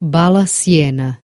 Bala siena